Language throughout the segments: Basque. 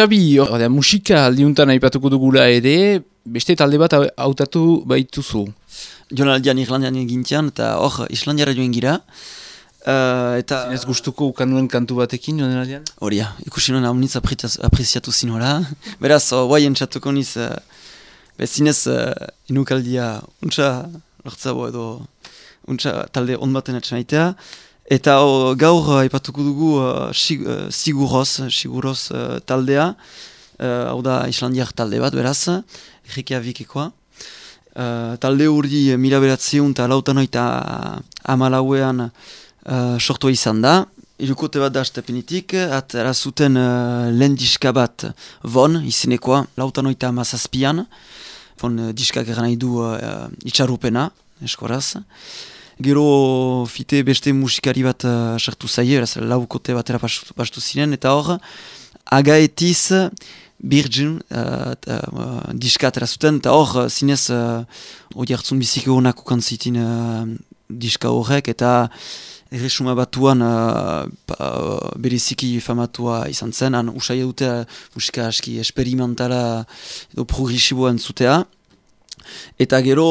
Xabi, orda, musika aldiuntan aipatuko dugula ere, beste talde bat hautatu baituzu. Jonaldian Irlandian egintian, eta hor, Islandiara joen gira. Uh, eta... Zinez gustuko ukanuen kantu batekin, Jonaldian? Horia, ikusi nuen haunitz apreziatu zinora. Beraz, guai entzatuko niz, uh, zinez uh, inukaldia untsa lortzabo edo untsa talde onbaten atxanaitea. Eta o, gaur ipatuko dugu uh, sig, uh, siguroz, siguroz uh, taldea, hau uh, da Islandiak talde bat, beraz, errikea bikekoa. Uh, talde hori mila beratzeun eta lautan oita amalauean uh, sortua izan da. Irukote bat da astepenitik, atera zuten uh, lehen diska bat von, izinekoa, lautan oita amazazpian. Von uh, diskak eran nahi du uh, itxarupena, eskoraz. Gero fite beste musikari bat uh, sartu zaie, eraz laukote batera bastu ziren, eta hor, agaetiz Virgin uh, uh, diskat erazuten, eta hor, zinez, hori uh, hartzun biziki honak ukantzitin uh, diska horrek, eta erresuma batuan uh, uh, bereziki famatua izan zen, han usai dute uh, musika aski esperimentala edo progresiboa entzutea, Eta gero,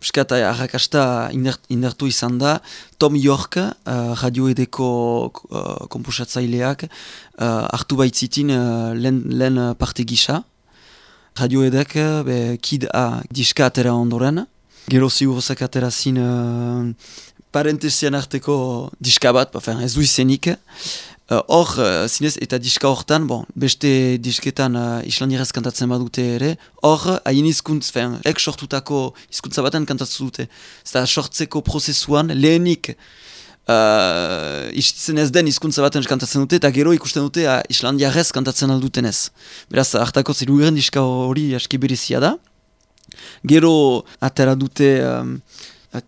piskata arrakasta indartu izan da, Tom York, uh, radio edeko uh, komposatzaileak, uh, hartu baitzitin uh, lehen parte gisa. Radio edek, be, kid A diska atera ondoren. Gero zigurozak atera zin uh, parentesian arteko diska bat, ez du izenik. Eh, hor, uh, zinez, eta diska hortan, bon, beste disketan uh, islandieraz kantatzen badute ere, hor, haien izkuntz, fen, ek sortutako izkuntza baten kantatzen dute. Zeta, sortzeko prozesuan, lehenik, uh, istitzen ez den izkuntza baten kantatzen dute, eta gero ikusten dute uh, islandiarez kantatzen alduten ez. Beraz, hartako ziru diska hori aski berezia da. Gero, atera dute um,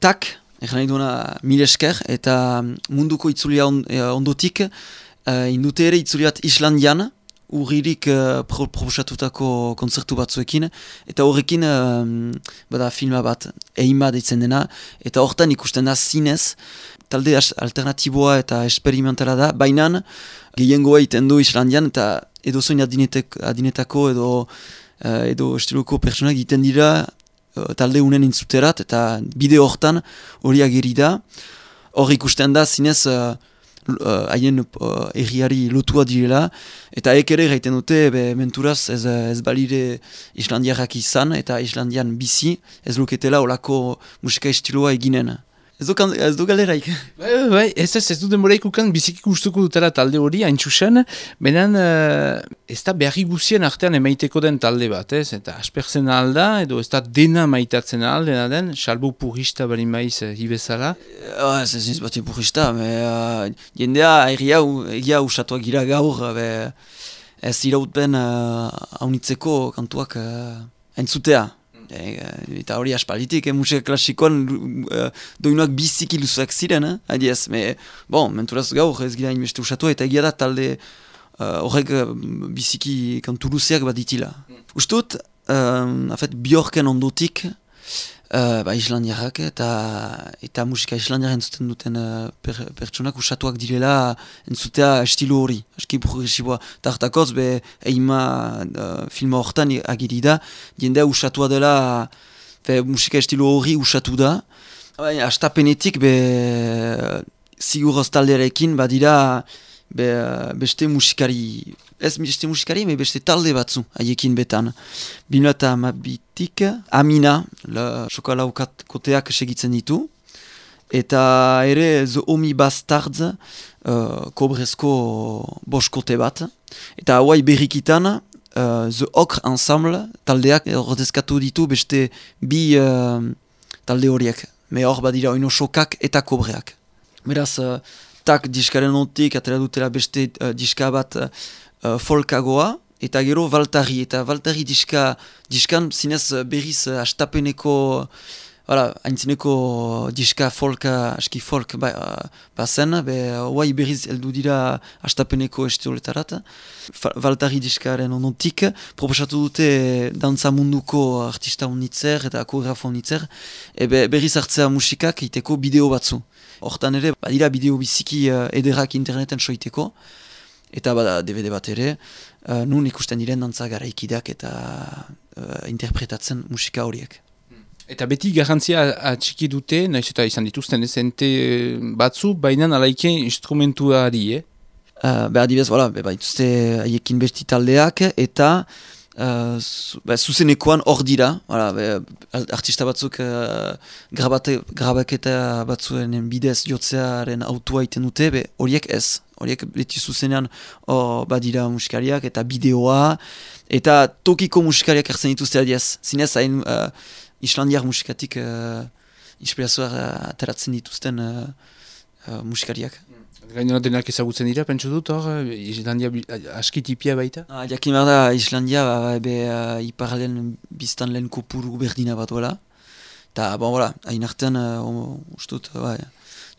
tak, Egan nahi duena mil esker eta munduko itzulia on, ondotik uh, indute ere itzuli bat Islandian, urririk uh, proposatutako konzertu batzuekin, eta horrekin uh, bada filma bat, eima deitzen dena, eta hortan ikusten da zinez, talde alternatiboa eta esperimentala da, bainan gehiengoa iten du Islandian, eta edo zoin adinetako edo, uh, edo estiluko pertsonak iten dira talde unen intzuterat, eta bide hortan hori ageri da, hor ikusten da zinez, Uh, haien uh, erriari lotua direla, eta ek ere gaiten dute, be, menturaz ez, ez balire Islandiarrak izan, eta Islandian bizi, ez luketela olako musika estiloa eginen. Ez du, ez du galeraik. Bai, bai, bai, ez ez, ez du demoraik ukan biziki gustuko dutela talde hori, hain txusen, benen uh, ez da beharri guzien artean emaiteko den talde bat, ez? Eta aspertzen alda, edo ez da dena maitatzen alda, den, salbo purista bali maiz uh, hibezala. Uh, ez ez bat purista, me, uh, jendea egia, egia usatuak gira gaur, be, ez irautben uh, haunitzeko kantuak uh, entzutea. E, eta hori aspalitik, eh, musika klasikoan uh, doinuak biziki luzuak ziren, eh? adiez, me, bon, menturaz gaur ez gira inbeste usatu, eta egia da talde horrek uh, biziki kantu luzeak bat ditila. Mm. Ustut, uh, afet, biorken ondotik, Uh, ba, Islandiarrak eta eta musika Islandiaren entzuten duten uh, per, pertsonak usatuak direla entzutea estilo hori, eski progresiboa. Tartakoz, be, eima uh, filma horretan agiri da, jendea usatua dela, be, musika estilo hori usatu da. Baina, astapenetik, be, sigurroz taldearekin, badira, be, beste musikari, ez beste musikari, me beste talde batzu, haiekin betan. Bino eta amabitik, Amina, la sokalau koteak segitzen ditu, eta ere The Omi Bastards, uh, kobrezko boskote bat, eta hauai berrikitan, uh, The Okr Ensemble, taldeak ordezkatu ditu beste bi uh, talde horiek, me hor badira oino sokak eta kobreak. Beraz, uh, tak diskaren ontik, atera dutela beste uh, diska bat uh, folkagoa, eta gero Valtari, eta Valtari diska, diskan zinez berriz uh, astapeneko, hala, haintzineko diska folka, aski folk ba, bazen, be, uh, berriz eldu dira astapeneko estoletarat. Valtari diskaren ontik, proposatu dute dantza munduko artista honitzer eta koreografo honitzer, ebe berriz hartzea musikak iteko bideo batzu. Hortan ere, badira bideo biziki ederrak interneten soiteko, eta bada DVD bat ere, uh, nun ikusten diren dantza garaikideak eta uh, interpretatzen musika horiek. Eta beti garantzia atxiki dute, nahiz eta izan dituzten ezente batzu, baina alaike instrumentuari, eh? Uh, be adibez, voilà, be, baituzte haiekin besti taldeak, eta uh, zu, be, zuzenekoan hor dira, voilà, be, artista batzuk uh, grabate, grabaketa batzuen bidez jotzearen autua iten dute, be horiek ez, horiek beti zuzenean hor badira musikariak, eta bideoa, eta tokiko musikariak erzen dituzte adiez, zinez hain uh, islandiak musikatik uh, inspirazioa uh, ateratzen dituzten uh, uh, musikariak. Gainera denak ezagutzen dira, pentsu dut hor, Islandia aski tipia baita? Ah, Jakin behar da, Islandia, ba, ebe uh, ipar lehen biztan lehen kopuru berdina bat duela. Eta, bon, voilà, hain artean, uh, ustut, ba,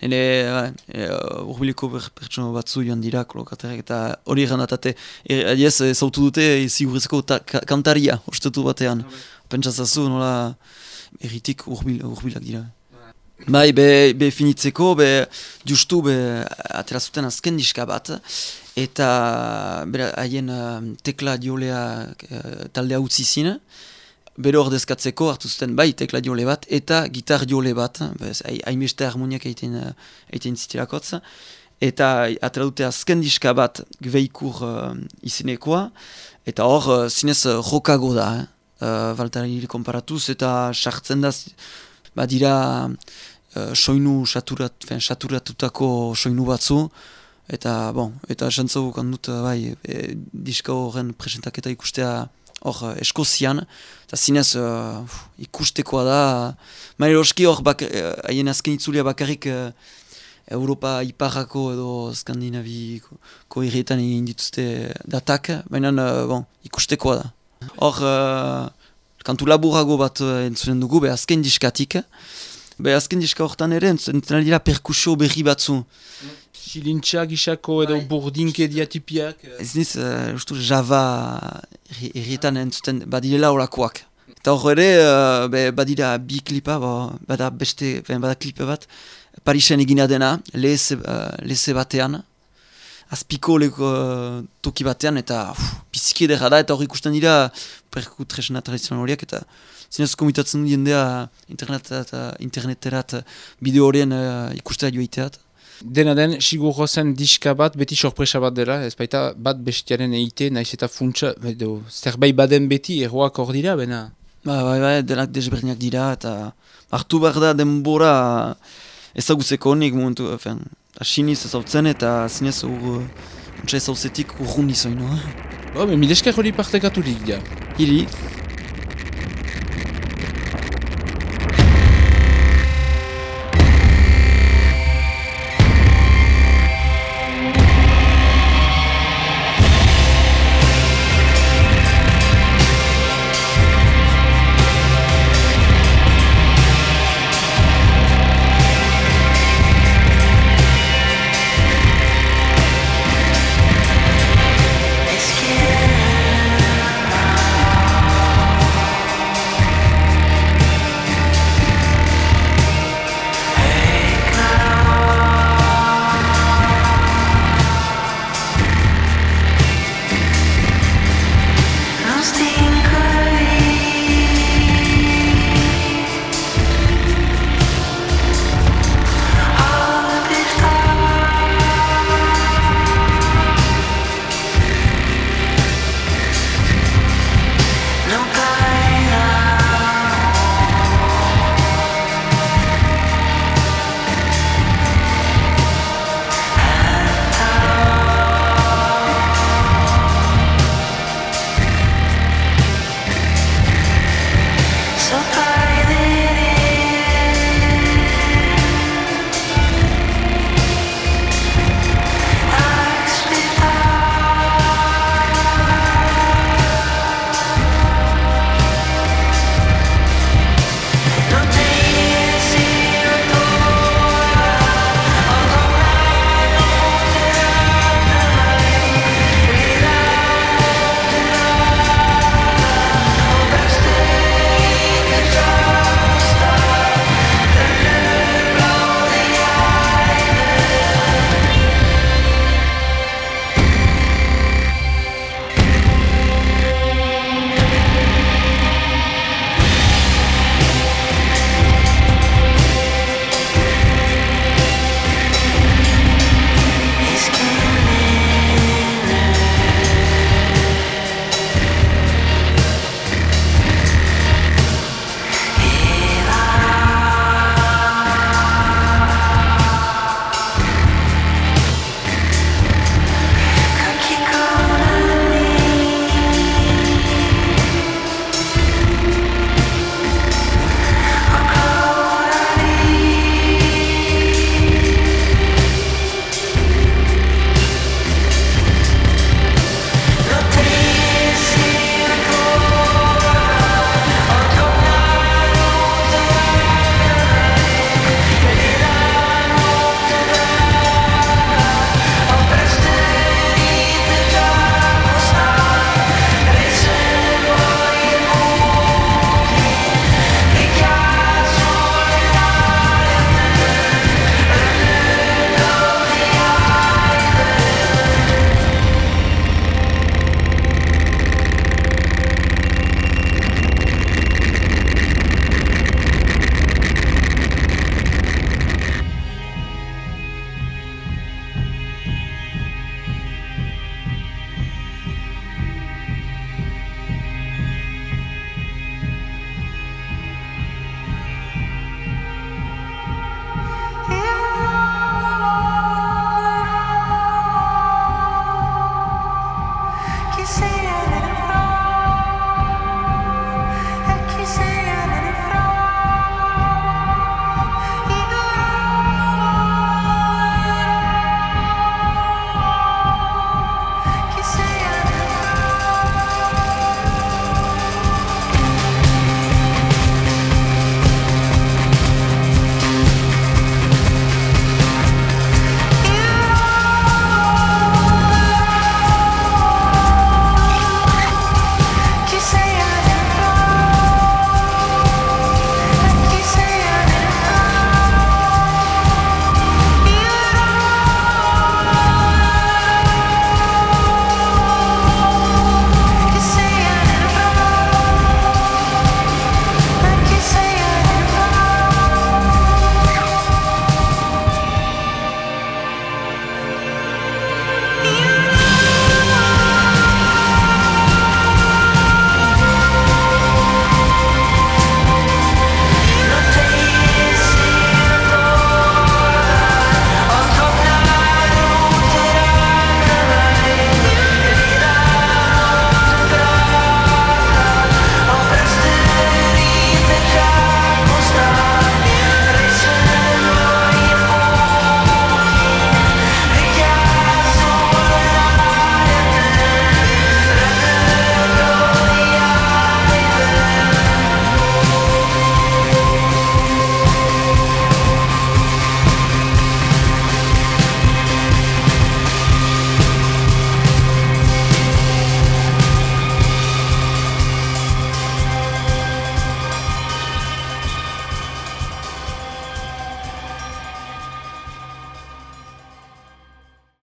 nire ba, e, urbiliko ber, pertsono batzu joan dira, kolokaterek, eta hori egan datate, e, adiez, e, zautu dute, e, zigurizko ka, kantaria, ustutu batean. Okay. Pentsazazu, nola, erritik urbil, urbilak dira. Bai, be, be finitzeko, be, justu, be, aterazuten azken diska bat, eta haien uh, tekla diolea uh, taldea utzi zine, bero ordezkatzeko hartu zuten bai tekla diole bat, eta gitar diole bat, haimeste harmoniak egiten, uh, egiten zitirakotz, eta atera azken diska bat gveikur uh, izinekoa, eta hor, zinez, rokago da, eh? uh, Valtari komparatuz, eta sartzen da, badira, uh, soinu saturat, fen, saturatutako soinu batzu, eta, bon, eta esantzago kandut, bai, e, diska horren presentaketa ikustea hor uh, eskozian, eta zinez uh, ikustekoa da, maire oski hor haien uh, azken itzulia bakarrik uh, Europa iparrako edo Skandinaviko irrietan egin dituzte datak, baina uh, bon, ikustekoa da. Hor, uh, kantu laburago bat entzunen dugu, be azken diskatik, Be, azken diska horretan ere, entzuten dira perkusio berri batzu. Silintxa gisako edo bai. burdinke diatipiak. Ez niz, uh, ustu, java errietan entzuten badirela horakoak. Eta hor ere, uh, badira bi klipa, bada beste, bada klipa bat, Parisen egina dena, lehese, uh, batean, azpiko leko uh, toki batean, eta biziki edera da, eta hor ikusten dira perkutresna tradizional eta zinez komitatzen du jendea internetat, interneterat bideo horien uh, ikustea joiteat. Dena den, sigur zen diska bat, beti sorpresa bat dela, ez baita bat bestiaren eite, naiz eta funtsa, edo, zerbait baden beti, erroak hor dira, bena? Ba, ba, ba, denak desberdinak dira, eta hartu behar da denbora ezagutzeko honik momentu, efen, asiniz ezautzen eta zinez ur, untsa ezauzetik urrundi zoin, no? Ba, mileskak hori partekaturik, ja. Hiri.